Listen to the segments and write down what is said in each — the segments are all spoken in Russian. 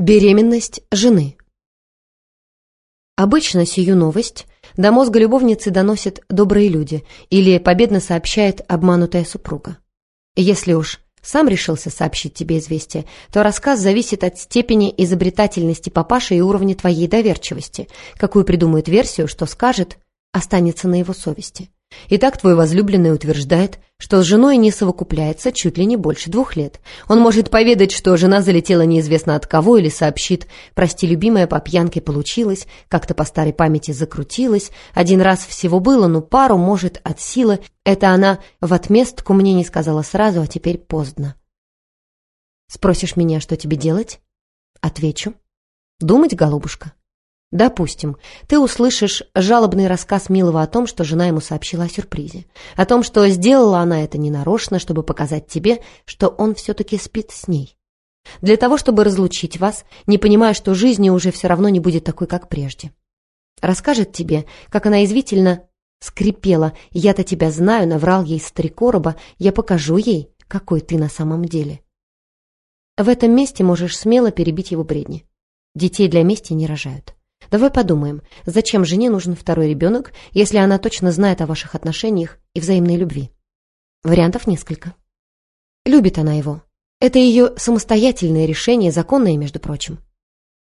Беременность жены. Обычно сию новость до мозга любовницы доносят добрые люди или победно сообщает обманутая супруга. Если уж сам решился сообщить тебе известие, то рассказ зависит от степени изобретательности папаши и уровня твоей доверчивости, какую придумает версию, что скажет, останется на его совести. Итак, твой возлюбленный утверждает, что с женой не совокупляется чуть ли не больше двух лет. Он может поведать, что жена залетела неизвестно от кого, или сообщит «Прости, любимая, по пьянке получилось, как-то по старой памяти закрутилась, один раз всего было, но пару, может, от силы. Это она в отместку мне не сказала сразу, а теперь поздно». Спросишь меня, что тебе делать? Отвечу. Думать, голубушка. Допустим, ты услышишь жалобный рассказ Милова о том, что жена ему сообщила о сюрпризе, о том, что сделала она это ненарочно, чтобы показать тебе, что он все-таки спит с ней. Для того, чтобы разлучить вас, не понимая, что жизни уже все равно не будет такой, как прежде. Расскажет тебе, как она извительно скрипела «Я-то тебя знаю», наврал ей с три короба, «Я покажу ей, какой ты на самом деле». В этом месте можешь смело перебить его бредни. Детей для мести не рожают. Давай подумаем, зачем жене нужен второй ребенок, если она точно знает о ваших отношениях и взаимной любви? Вариантов несколько. Любит она его. Это ее самостоятельное решение, законное, между прочим.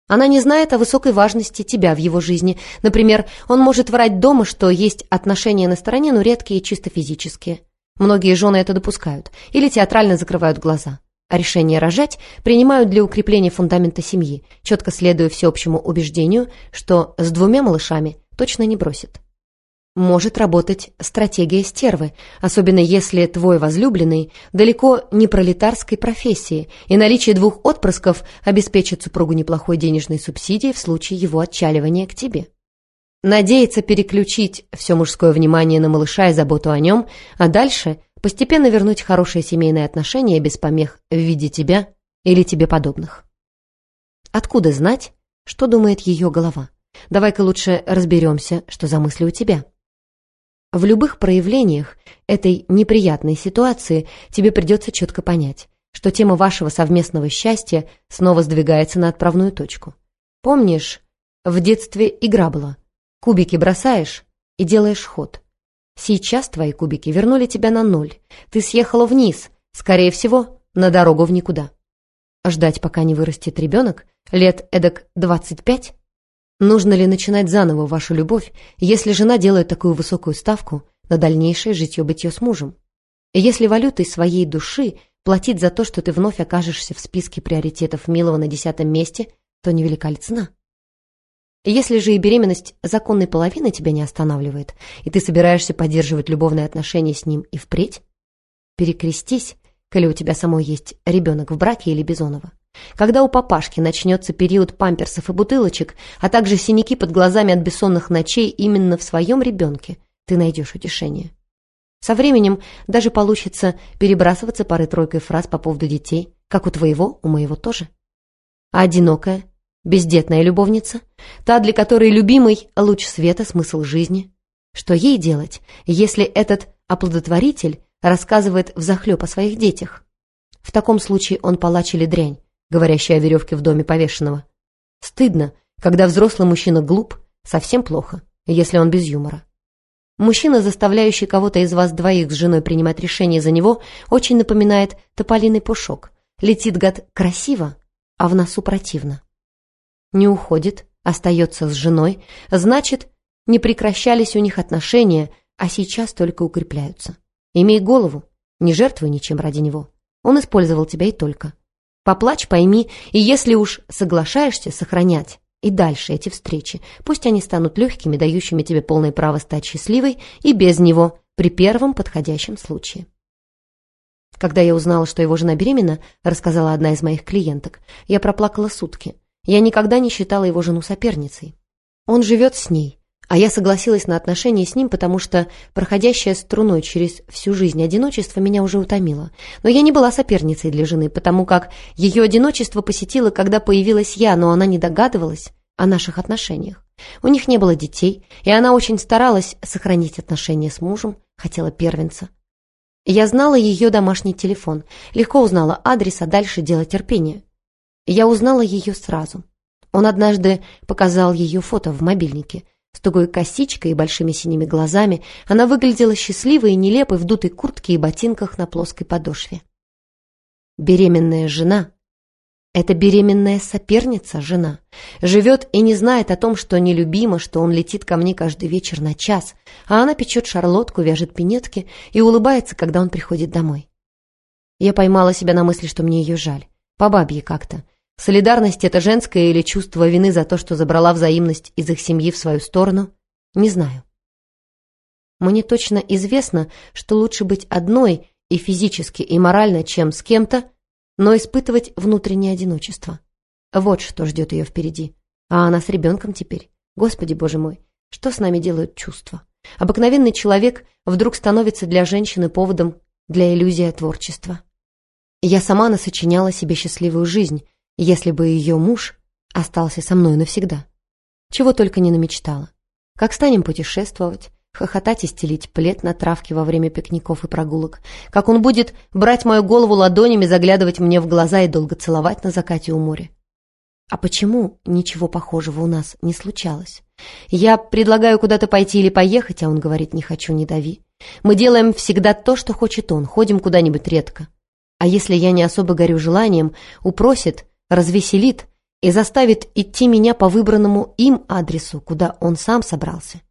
Она не знает о высокой важности тебя в его жизни. Например, он может врать дома, что есть отношения на стороне, но редкие, чисто физические. Многие жены это допускают или театрально закрывают глаза а решение рожать принимают для укрепления фундамента семьи, четко следуя всеобщему убеждению, что с двумя малышами точно не бросит. Может работать стратегия стервы, особенно если твой возлюбленный далеко не пролетарской профессии, и наличие двух отпрысков обеспечит супругу неплохой денежной субсидией в случае его отчаливания к тебе. Надеется переключить все мужское внимание на малыша и заботу о нем, а дальше постепенно вернуть хорошие семейные отношения без помех в виде тебя или тебе подобных. Откуда знать, что думает ее голова? Давай-ка лучше разберемся, что за мысли у тебя. В любых проявлениях этой неприятной ситуации тебе придется четко понять, что тема вашего совместного счастья снова сдвигается на отправную точку. Помнишь, в детстве игра была. Кубики бросаешь и делаешь ход. Сейчас твои кубики вернули тебя на ноль. Ты съехала вниз, скорее всего, на дорогу в никуда. Ждать, пока не вырастет ребенок, лет эдак двадцать пять? Нужно ли начинать заново вашу любовь, если жена делает такую высокую ставку на дальнейшее житье-бытие с мужем? Если валютой своей души платить за то, что ты вновь окажешься в списке приоритетов Милова на десятом месте, то невелика ли цена? Если же и беременность законной половины тебя не останавливает, и ты собираешься поддерживать любовные отношения с ним и впредь, перекрестись, коли у тебя самой есть ребенок в браке или Бизонова. Когда у папашки начнется период памперсов и бутылочек, а также синяки под глазами от бессонных ночей именно в своем ребенке, ты найдешь утешение. Со временем даже получится перебрасываться парой-тройкой фраз по поводу детей, как у твоего, у моего тоже. А одинокая, Бездетная любовница, та, для которой любимый луч света, смысл жизни. Что ей делать, если этот оплодотворитель рассказывает взахлеб о своих детях? В таком случае он палач или дрянь, говорящая о веревке в доме повешенного. Стыдно, когда взрослый мужчина глуп, совсем плохо, если он без юмора. Мужчина, заставляющий кого-то из вас двоих с женой принимать решение за него, очень напоминает тополиный пушок. Летит гад красиво, а в носу противно не уходит, остается с женой, значит, не прекращались у них отношения, а сейчас только укрепляются. Имей голову, не жертвуй ничем ради него. Он использовал тебя и только. Поплачь, пойми, и если уж соглашаешься сохранять и дальше эти встречи, пусть они станут легкими, дающими тебе полное право стать счастливой и без него при первом подходящем случае. Когда я узнала, что его жена беременна, рассказала одна из моих клиенток, я проплакала сутки. Я никогда не считала его жену соперницей. Он живет с ней, а я согласилась на отношения с ним, потому что проходящая струной через всю жизнь одиночество меня уже утомило. Но я не была соперницей для жены, потому как ее одиночество посетило, когда появилась я, но она не догадывалась о наших отношениях. У них не было детей, и она очень старалась сохранить отношения с мужем, хотела первенца. Я знала ее домашний телефон, легко узнала адрес, а дальше дело терпения. Я узнала ее сразу. Он однажды показал ее фото в мобильнике. С тугой косичкой и большими синими глазами она выглядела счастливой и нелепой в дутой куртке и ботинках на плоской подошве. Беременная жена — это беременная соперница жена. Живет и не знает о том, что нелюбима, что он летит ко мне каждый вечер на час, а она печет шарлотку, вяжет пинетки и улыбается, когда он приходит домой. Я поймала себя на мысли, что мне ее жаль. По бабье как-то. Солидарность — это женское или чувство вины за то, что забрала взаимность из их семьи в свою сторону? Не знаю. Мне точно известно, что лучше быть одной и физически, и морально, чем с кем-то, но испытывать внутреннее одиночество. Вот что ждет ее впереди. А она с ребенком теперь. Господи, боже мой, что с нами делают чувства? Обыкновенный человек вдруг становится для женщины поводом для иллюзии творчества. Я сама насочиняла себе счастливую жизнь, если бы ее муж остался со мной навсегда. Чего только не намечтала. Как станем путешествовать, хохотать и стелить плед на травке во время пикников и прогулок, как он будет брать мою голову ладонями, заглядывать мне в глаза и долго целовать на закате у моря. А почему ничего похожего у нас не случалось? Я предлагаю куда-то пойти или поехать, а он говорит «не хочу, не дави». Мы делаем всегда то, что хочет он, ходим куда-нибудь редко. А если я не особо горю желанием, упросит, развеселит и заставит идти меня по выбранному им адресу, куда он сам собрался.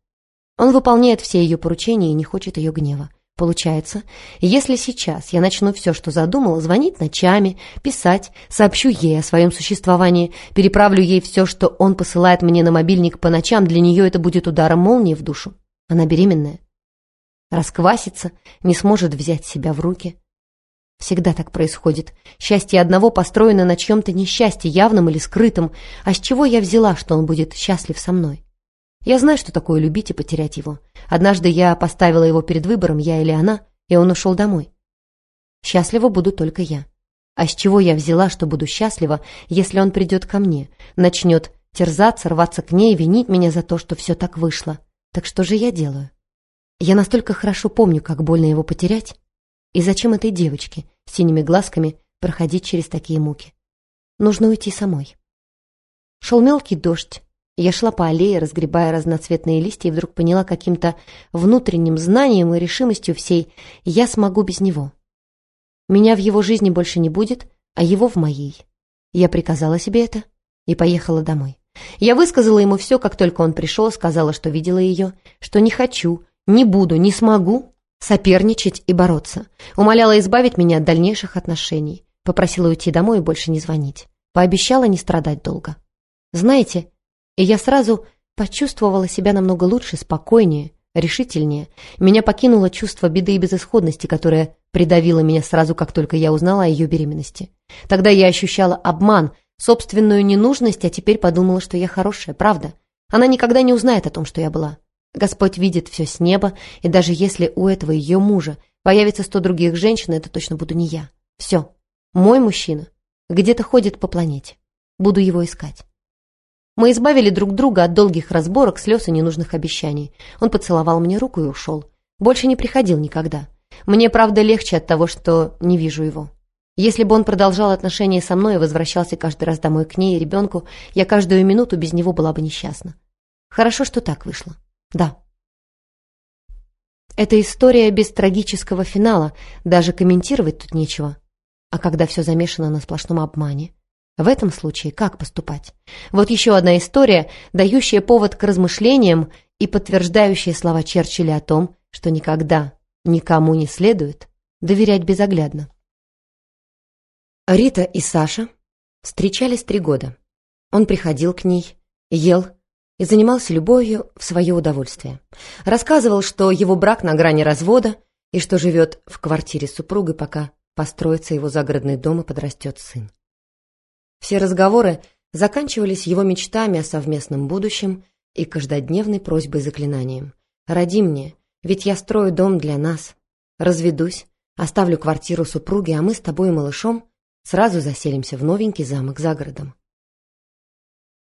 Он выполняет все ее поручения и не хочет ее гнева. Получается, если сейчас я начну все, что задумала, звонить ночами, писать, сообщу ей о своем существовании, переправлю ей все, что он посылает мне на мобильник по ночам, для нее это будет ударом молнии в душу. Она беременная. Расквасится, не сможет взять себя в руки. Всегда так происходит. Счастье одного построено на чьем-то несчастье, явном или скрытом. А с чего я взяла, что он будет счастлив со мной? Я знаю, что такое любить и потерять его. Однажды я поставила его перед выбором, я или она, и он ушел домой. Счастлива буду только я. А с чего я взяла, что буду счастлива, если он придет ко мне, начнет терзаться, рваться к ней, винить меня за то, что все так вышло? Так что же я делаю? Я настолько хорошо помню, как больно его потерять, и зачем этой девочке с синими глазками проходить через такие муки? Нужно уйти самой. Шел мелкий дождь. Я шла по аллее, разгребая разноцветные листья, и вдруг поняла каким-то внутренним знанием и решимостью всей, я смогу без него. Меня в его жизни больше не будет, а его в моей. Я приказала себе это и поехала домой. Я высказала ему все, как только он пришел, сказала, что видела ее, что не хочу, не буду, не смогу, соперничать и бороться. Умоляла избавить меня от дальнейших отношений. Попросила уйти домой и больше не звонить. Пообещала не страдать долго. Знаете, и я сразу почувствовала себя намного лучше, спокойнее, решительнее. Меня покинуло чувство беды и безысходности, которое придавило меня сразу, как только я узнала о ее беременности. Тогда я ощущала обман, собственную ненужность, а теперь подумала, что я хорошая, правда. Она никогда не узнает о том, что я была. Господь видит все с неба, и даже если у этого ее мужа появится сто других женщин, это точно буду не я. Все. Мой мужчина где-то ходит по планете. Буду его искать. Мы избавили друг друга от долгих разборок, слез и ненужных обещаний. Он поцеловал мне руку и ушел. Больше не приходил никогда. Мне, правда, легче от того, что не вижу его. Если бы он продолжал отношения со мной и возвращался каждый раз домой к ней и ребенку, я каждую минуту без него была бы несчастна. Хорошо, что так вышло. Да. Это история без трагического финала, даже комментировать тут нечего. А когда все замешано на сплошном обмане? В этом случае как поступать? Вот еще одна история, дающая повод к размышлениям и подтверждающая слова Черчилля о том, что никогда никому не следует доверять безоглядно. Рита и Саша встречались три года. Он приходил к ней, ел, и занимался любовью в свое удовольствие. Рассказывал, что его брак на грани развода и что живет в квартире супругой, пока построится его загородный дом и подрастет сын. Все разговоры заканчивались его мечтами о совместном будущем и каждодневной просьбой заклинанием. «Роди мне, ведь я строю дом для нас. Разведусь, оставлю квартиру супруги, а мы с тобой и малышом сразу заселимся в новенький замок за городом».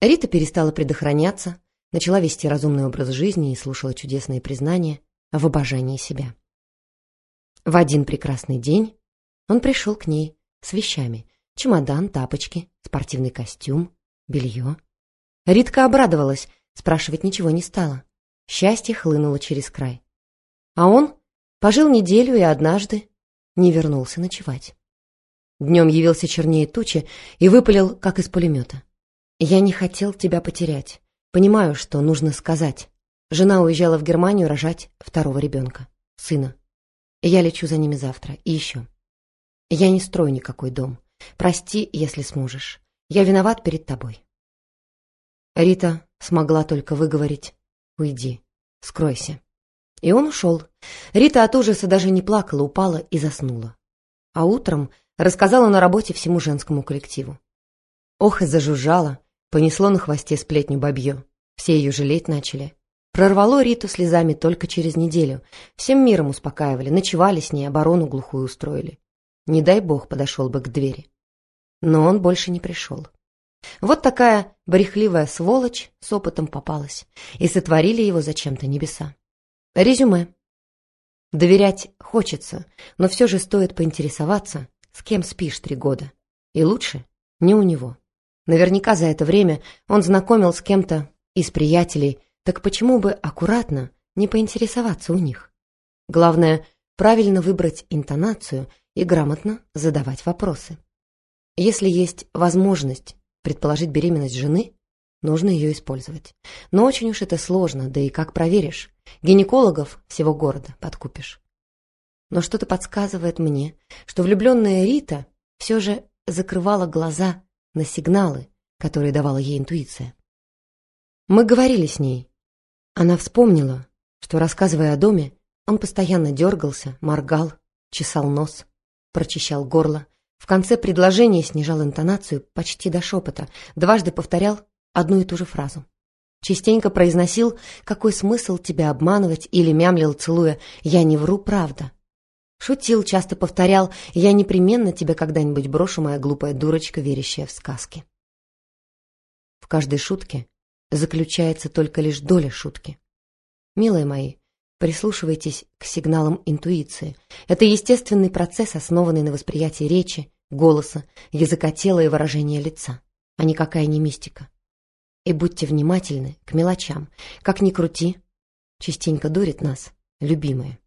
Рита перестала предохраняться, начала вести разумный образ жизни и слушала чудесные признания в обожании себя. В один прекрасный день он пришел к ней с вещами, Чемодан, тапочки, спортивный костюм, белье. Ритка обрадовалась, спрашивать ничего не стала. Счастье хлынуло через край. А он пожил неделю и однажды не вернулся ночевать. Днем явился чернее тучи и выпалил, как из пулемета. «Я не хотел тебя потерять. Понимаю, что нужно сказать. Жена уезжала в Германию рожать второго ребенка, сына. Я лечу за ними завтра. И еще. Я не строю никакой дом. Прости, если сможешь. Я виноват перед тобой». Рита смогла только выговорить «Уйди, скройся». И он ушел. Рита от ужаса даже не плакала, упала и заснула. А утром рассказала на работе всему женскому коллективу. Ох, и зажужжала, понесло на хвосте сплетню бабье. Все ее жалеть начали. Прорвало Риту слезами только через неделю. Всем миром успокаивали, ночевали с ней, оборону глухую устроили. Не дай бог подошел бы к двери. Но он больше не пришел. Вот такая брехливая сволочь с опытом попалась. И сотворили его зачем-то небеса. Резюме. Доверять хочется, но все же стоит поинтересоваться, с кем спишь три года. И лучше не у него. Наверняка за это время он знакомил с кем-то из приятелей, так почему бы аккуратно не поинтересоваться у них? Главное, правильно выбрать интонацию и грамотно задавать вопросы. Если есть возможность предположить беременность жены, нужно ее использовать. Но очень уж это сложно, да и как проверишь? Гинекологов всего города подкупишь. Но что-то подсказывает мне, что влюбленная Рита все же закрывала глаза на сигналы, которые давала ей интуиция. Мы говорили с ней. Она вспомнила, что, рассказывая о доме, он постоянно дергался, моргал, чесал нос, прочищал горло, в конце предложения снижал интонацию почти до шепота, дважды повторял одну и ту же фразу. Частенько произносил, какой смысл тебя обманывать, или мямлил, целуя «я не вру, правда». Шутил, часто повторял «я непременно тебя когда-нибудь брошу, моя глупая дурочка, верящая в сказки». В каждой шутке заключается только лишь доля шутки. Милые мои, прислушивайтесь к сигналам интуиции. Это естественный процесс, основанный на восприятии речи, голоса, языка тела и выражения лица, а никакая не мистика. И будьте внимательны к мелочам. Как ни крути, частенько дурит нас, любимые.